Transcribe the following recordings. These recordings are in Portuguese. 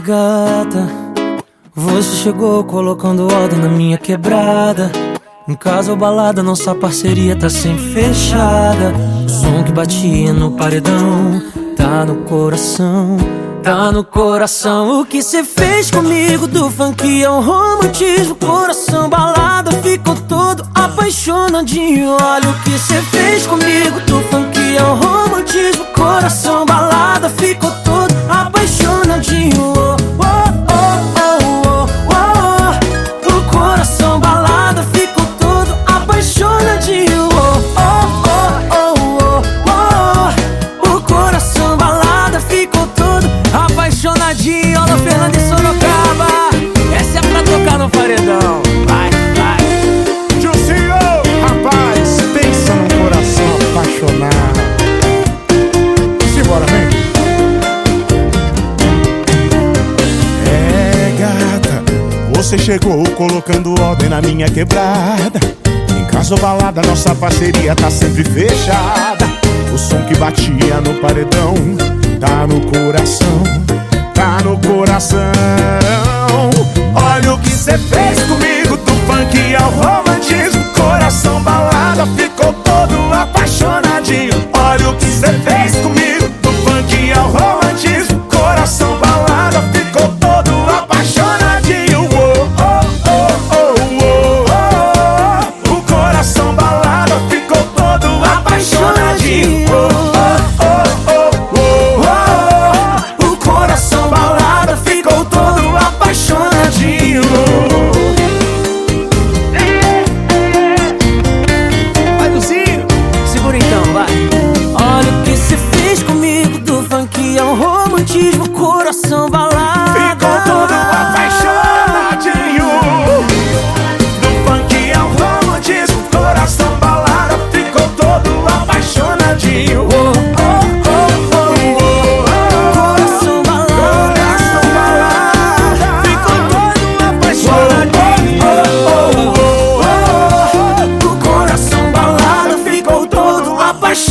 Gata, você chegou colocando ordem na minha quebrada. Em casa ou balada, nossa parceria tá sempre fechada. O som que batia no paredão tá no coração, tá no coração. O que cê fez comigo do funk é um romantismo. Coração balada ficou todo apaixonadinho. Olha o que cê fez comigo do funk é um romantismo. Coração você chegou colocando ordem na minha quebrada. Em casa ou balada, nossa parceria tá sempre fechada. O som que batia no paredão tá no coração, tá no coração. Olha o que você fez comigo, do funk ao romantismo. Coração balada, ficou todo apaixonadinho. Olha o que você fez comigo.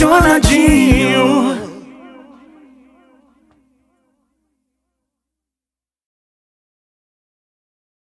apaixonadinho